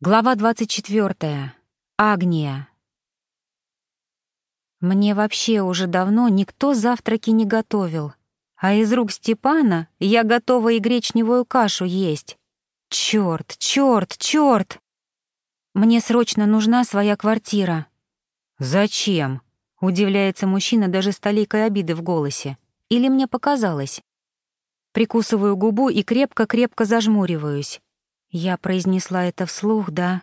Глава 24. Агния. Мне вообще уже давно никто завтраки не готовил, а из рук Степана я готова и гречневую кашу есть. Чёрт, чёрт, чёрт! Мне срочно нужна своя квартира. Зачем? Удивляется мужчина даже с толикой обиды в голосе. Или мне показалось? Прикусываю губу и крепко-крепко зажмуриваюсь. Я произнесла это вслух, да?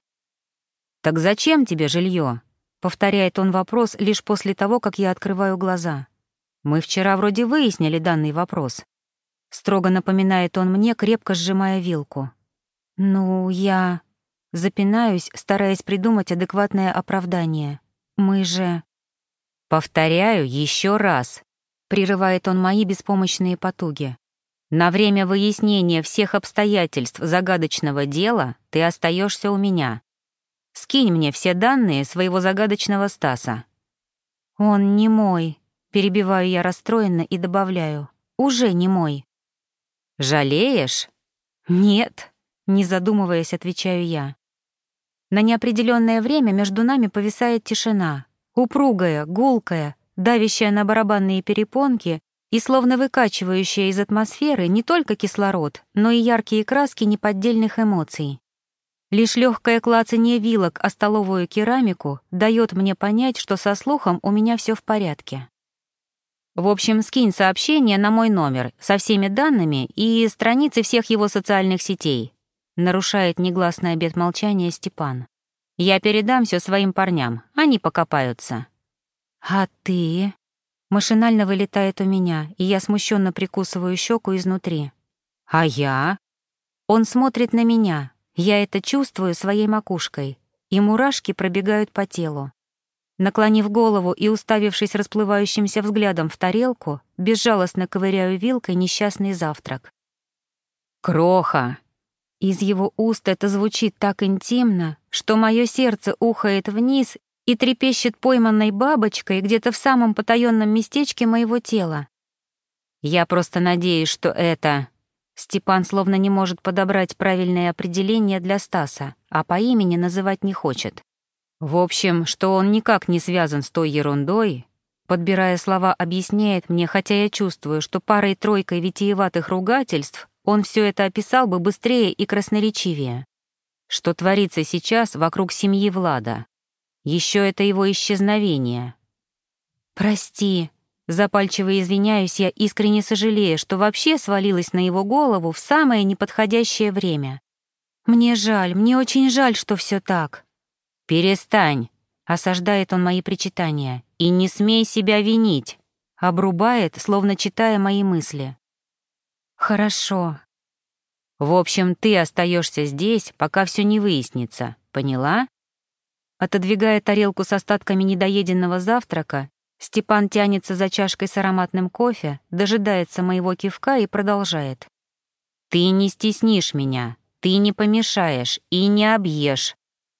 «Так зачем тебе жилье? повторяет он вопрос лишь после того, как я открываю глаза. «Мы вчера вроде выяснили данный вопрос». Строго напоминает он мне, крепко сжимая вилку. «Ну, я...» Запинаюсь, стараясь придумать адекватное оправдание. «Мы же...» «Повторяю еще раз», — прерывает он мои беспомощные потуги. На время выяснения всех обстоятельств загадочного дела ты остаешься у меня. Скинь мне все данные своего загадочного Стаса». «Он не мой», — перебиваю я расстроенно и добавляю. «Уже не мой». «Жалеешь?» «Нет», — не задумываясь, отвечаю я. На неопределенное время между нами повисает тишина, упругая, гулкая, давящая на барабанные перепонки и словно выкачивающая из атмосферы не только кислород, но и яркие краски неподдельных эмоций. Лишь легкое клацание вилок о столовую керамику дает мне понять, что со слухом у меня все в порядке. В общем, скинь сообщение на мой номер со всеми данными и страницы всех его социальных сетей. Нарушает негласный обет молчания Степан. Я передам все своим парням, они покопаются. А ты? Машинально вылетает у меня, и я смущенно прикусываю щеку изнутри. А я? Он смотрит на меня. Я это чувствую своей макушкой, и мурашки пробегают по телу. Наклонив голову и уставившись расплывающимся взглядом в тарелку, безжалостно ковыряю вилкой несчастный завтрак. «Кроха!» Из его уст это звучит так интимно, что мое сердце ухает вниз и трепещет пойманной бабочкой где-то в самом потаенном местечке моего тела. Я просто надеюсь, что это... Степан словно не может подобрать правильное определение для Стаса, а по имени называть не хочет. В общем, что он никак не связан с той ерундой, подбирая слова, объясняет мне, хотя я чувствую, что парой-тройкой витиеватых ругательств он все это описал бы быстрее и красноречивее. Что творится сейчас вокруг семьи Влада. Еще это его исчезновение. «Прости», запальчиво извиняюсь я, искренне сожалея, что вообще свалилась на его голову в самое неподходящее время. «Мне жаль, мне очень жаль, что все так». «Перестань», — осаждает он мои причитания, «и не смей себя винить», — обрубает, словно читая мои мысли. «Хорошо». «В общем, ты остаешься здесь, пока все не выяснится, поняла?» Отодвигая тарелку с остатками недоеденного завтрака, Степан тянется за чашкой с ароматным кофе, дожидается моего кивка и продолжает. «Ты не стеснишь меня, ты не помешаешь и не объешь,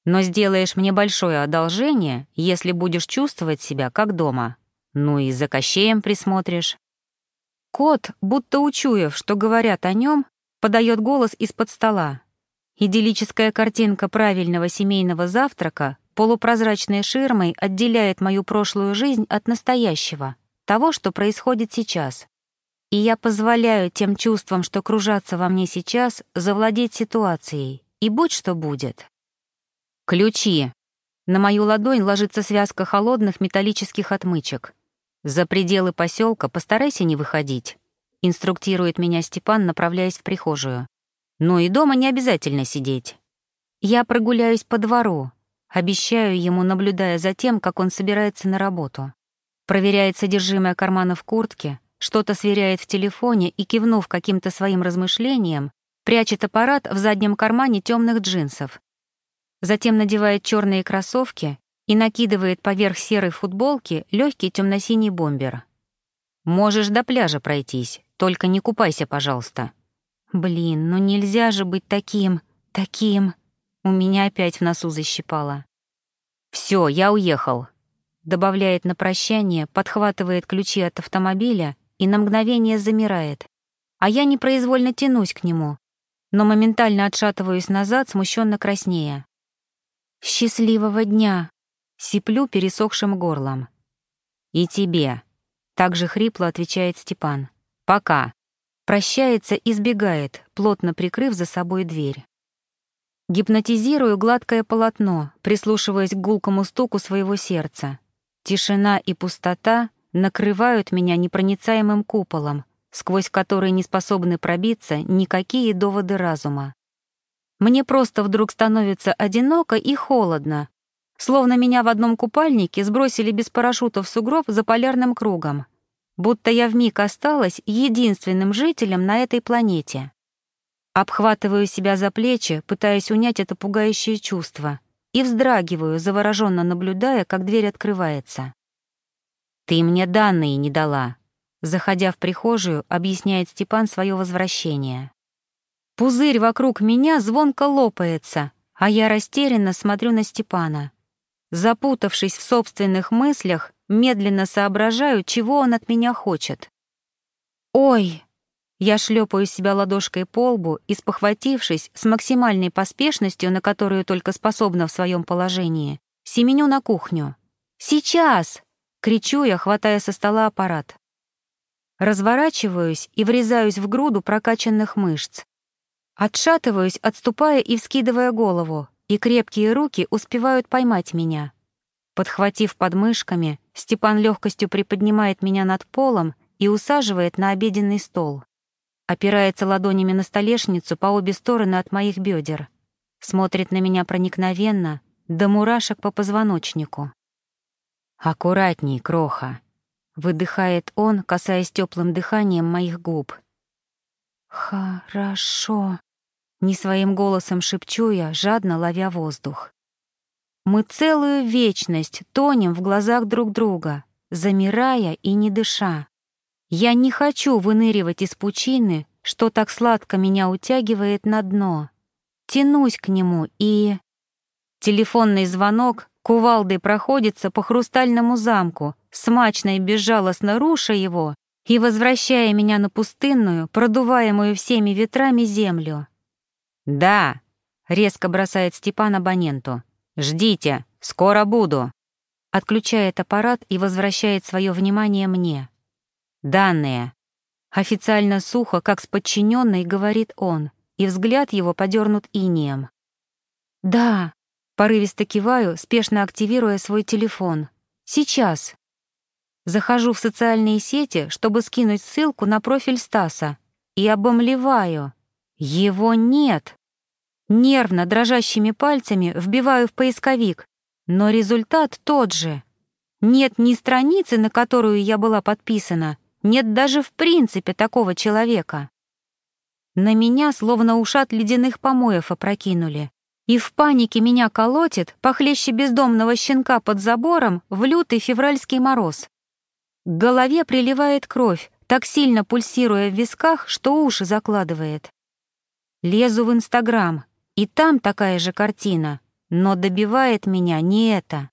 но сделаешь мне большое одолжение, если будешь чувствовать себя как дома. Ну и за Кощеем присмотришь». Кот, будто учуяв, что говорят о нем, подает голос из-под стола. Идиллическая картинка правильного семейного завтрака полупрозрачной ширмой отделяет мою прошлую жизнь от настоящего, того, что происходит сейчас. И я позволяю тем чувствам, что кружатся во мне сейчас, завладеть ситуацией, и будь что будет. Ключи. На мою ладонь ложится связка холодных металлических отмычек. За пределы поселка постарайся не выходить, инструктирует меня Степан, направляясь в прихожую. Но и дома не обязательно сидеть. Я прогуляюсь по двору, Обещаю ему, наблюдая за тем, как он собирается на работу. Проверяет содержимое кармана в куртке, что-то сверяет в телефоне и, кивнув каким-то своим размышлениям, прячет аппарат в заднем кармане темных джинсов. Затем надевает черные кроссовки и накидывает поверх серой футболки легкий темно-синий бомбер. «Можешь до пляжа пройтись, только не купайся, пожалуйста». «Блин, ну нельзя же быть таким, таким...» У меня опять в носу защипало. Все, я уехал», — добавляет на прощание, подхватывает ключи от автомобиля и на мгновение замирает. А я непроизвольно тянусь к нему, но моментально отшатываюсь назад, смущенно краснея. «Счастливого дня!» — сиплю пересохшим горлом. «И тебе!» — также хрипло отвечает Степан. «Пока!» Прощается и сбегает, плотно прикрыв за собой дверь. Гипнотизирую гладкое полотно, прислушиваясь к гулкому стуку своего сердца. Тишина и пустота накрывают меня непроницаемым куполом, сквозь который не способны пробиться никакие доводы разума. Мне просто вдруг становится одиноко и холодно, словно меня в одном купальнике сбросили без парашюта в сугроб за полярным кругом, будто я вмиг осталась единственным жителем на этой планете. Обхватываю себя за плечи, пытаясь унять это пугающее чувство, и вздрагиваю, завороженно наблюдая, как дверь открывается. «Ты мне данные не дала», — заходя в прихожую, объясняет Степан свое возвращение. Пузырь вокруг меня звонко лопается, а я растерянно смотрю на Степана. Запутавшись в собственных мыслях, медленно соображаю, чего он от меня хочет. «Ой!» Я шлепаю себя ладошкой по лбу и, спохватившись с максимальной поспешностью, на которую только способна в своем положении, семеню на кухню. «Сейчас!» — кричу я, хватая со стола аппарат. Разворачиваюсь и врезаюсь в груду прокачанных мышц. Отшатываюсь, отступая и вскидывая голову, и крепкие руки успевают поймать меня. Подхватив подмышками, Степан легкостью приподнимает меня над полом и усаживает на обеденный стол опирается ладонями на столешницу по обе стороны от моих бедер, смотрит на меня проникновенно, до мурашек по позвоночнику. «Аккуратней, кроха», — выдыхает он, касаясь теплым дыханием моих губ. «Хорошо», — не своим голосом шепчу я, жадно ловя воздух. Мы целую вечность тонем в глазах друг друга, замирая и не дыша. Я не хочу выныривать из пучины, что так сладко меня утягивает на дно. Тянусь к нему и... Телефонный звонок кувалдой проходится по хрустальному замку, смачно и безжалостно руша его и возвращая меня на пустынную, продуваемую всеми ветрами землю. «Да», — резко бросает Степан абоненту. «Ждите, скоро буду». Отключает аппарат и возвращает свое внимание мне. Данные. Официально сухо, как с подчиненной, говорит он, и взгляд его подернут инием. Да, порывисто киваю, спешно активируя свой телефон. Сейчас. Захожу в социальные сети, чтобы скинуть ссылку на профиль Стаса, и обомлеваю. Его нет. Нервно, дрожащими пальцами вбиваю в поисковик, но результат тот же. Нет ни страницы, на которую я была подписана, нет даже в принципе такого человека. На меня словно ушат ледяных помоев опрокинули. И в панике меня колотит, похлеще бездомного щенка под забором, в лютый февральский мороз. К голове приливает кровь, так сильно пульсируя в висках, что уши закладывает. Лезу в Инстаграм, и там такая же картина, но добивает меня не это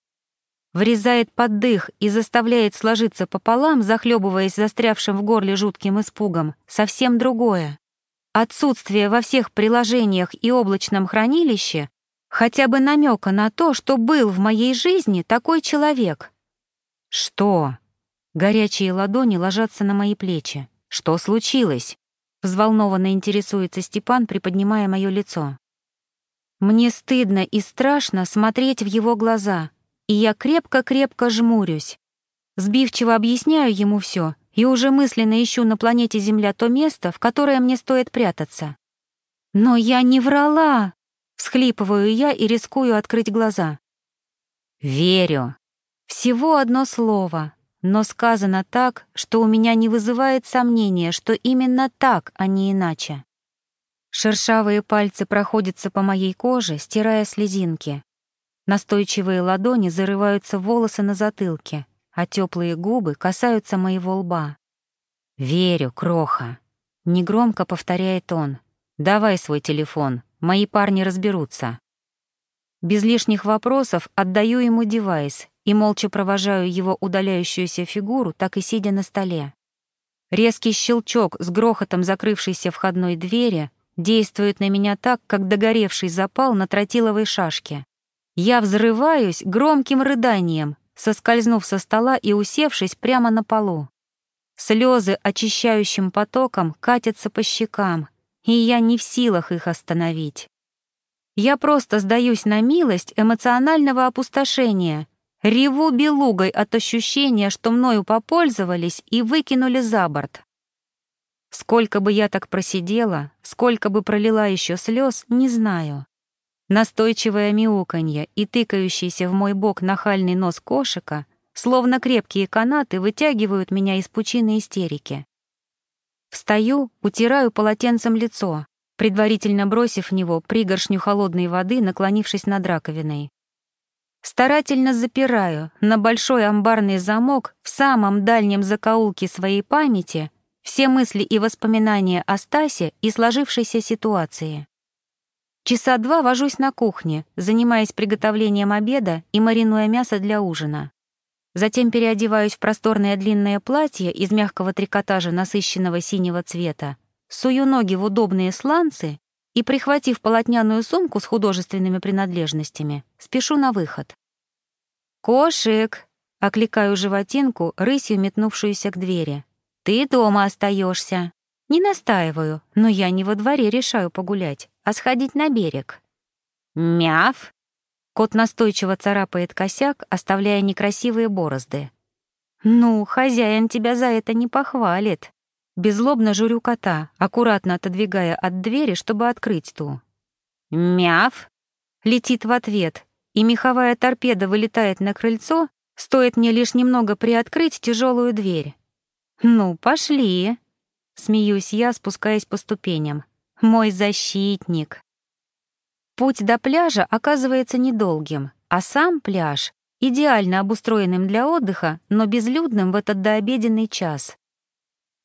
врезает под дых и заставляет сложиться пополам, захлебываясь застрявшим в горле жутким испугом, совсем другое. Отсутствие во всех приложениях и облачном хранилище хотя бы намека на то, что был в моей жизни такой человек. Что? Горячие ладони ложатся на мои плечи. Что случилось? Взволнованно интересуется Степан, приподнимая мое лицо. Мне стыдно и страшно смотреть в его глаза — и я крепко-крепко жмурюсь. Сбивчиво объясняю ему все и уже мысленно ищу на планете Земля то место, в которое мне стоит прятаться. «Но я не врала!» — всхлипываю я и рискую открыть глаза. «Верю!» Всего одно слово, но сказано так, что у меня не вызывает сомнения, что именно так, а не иначе. Шершавые пальцы проходятся по моей коже, стирая слезинки. Настойчивые ладони зарываются в волосы на затылке, а теплые губы касаются моего лба. «Верю, кроха», — негромко повторяет он. «Давай свой телефон, мои парни разберутся». Без лишних вопросов отдаю ему девайс и молча провожаю его удаляющуюся фигуру, так и сидя на столе. Резкий щелчок с грохотом закрывшейся входной двери действует на меня так, как догоревший запал на тротиловой шашке. Я взрываюсь громким рыданием, соскользнув со стола и усевшись прямо на полу. Слезы очищающим потоком катятся по щекам, и я не в силах их остановить. Я просто сдаюсь на милость эмоционального опустошения, реву белугой от ощущения, что мною попользовались и выкинули за борт. Сколько бы я так просидела, сколько бы пролила еще слез, не знаю. Настойчивое мяуканье и тыкающийся в мой бок нахальный нос кошика, словно крепкие канаты, вытягивают меня из пучины истерики. Встаю, утираю полотенцем лицо, предварительно бросив в него пригоршню холодной воды, наклонившись над раковиной. Старательно запираю на большой амбарный замок в самом дальнем закоулке своей памяти все мысли и воспоминания о Стасе и сложившейся ситуации. Часа два вожусь на кухне, занимаясь приготовлением обеда и маринуя мясо для ужина. Затем переодеваюсь в просторное длинное платье из мягкого трикотажа насыщенного синего цвета, сую ноги в удобные сланцы и, прихватив полотняную сумку с художественными принадлежностями, спешу на выход. «Кошик!» — окликаю животинку, рысью метнувшуюся к двери. «Ты дома остаешься. Не настаиваю, но я не во дворе решаю погулять, а сходить на берег. Мяв! Кот настойчиво царапает косяк, оставляя некрасивые борозды. «Ну, хозяин тебя за это не похвалит». Безлобно журю кота, аккуратно отодвигая от двери, чтобы открыть ту. «Мяв!» Летит в ответ, и меховая торпеда вылетает на крыльцо, стоит мне лишь немного приоткрыть тяжелую дверь. «Ну, пошли!» Смеюсь я, спускаясь по ступеням. Мой защитник. Путь до пляжа оказывается недолгим, а сам пляж — идеально обустроенным для отдыха, но безлюдным в этот дообеденный час.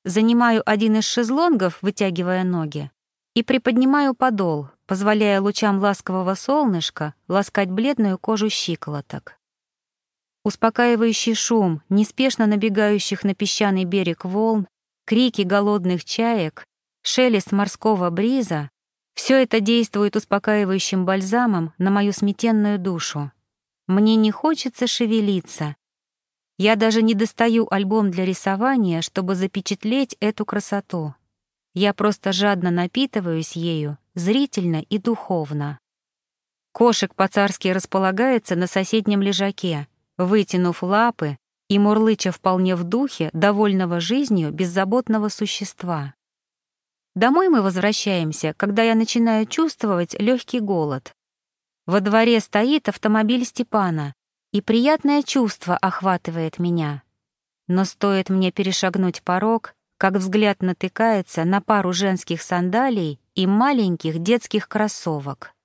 Занимаю один из шезлонгов, вытягивая ноги, и приподнимаю подол, позволяя лучам ласкового солнышка ласкать бледную кожу щиколоток. Успокаивающий шум неспешно набегающих на песчаный берег волн крики голодных чаек, шелест морского бриза — все это действует успокаивающим бальзамом на мою сметенную душу. Мне не хочется шевелиться. Я даже не достаю альбом для рисования, чтобы запечатлеть эту красоту. Я просто жадно напитываюсь ею, зрительно и духовно. Кошек по-царски располагается на соседнем лежаке, вытянув лапы и мурлыча вполне в духе довольного жизнью беззаботного существа. Домой мы возвращаемся, когда я начинаю чувствовать легкий голод. Во дворе стоит автомобиль Степана, и приятное чувство охватывает меня. Но стоит мне перешагнуть порог, как взгляд натыкается на пару женских сандалий и маленьких детских кроссовок.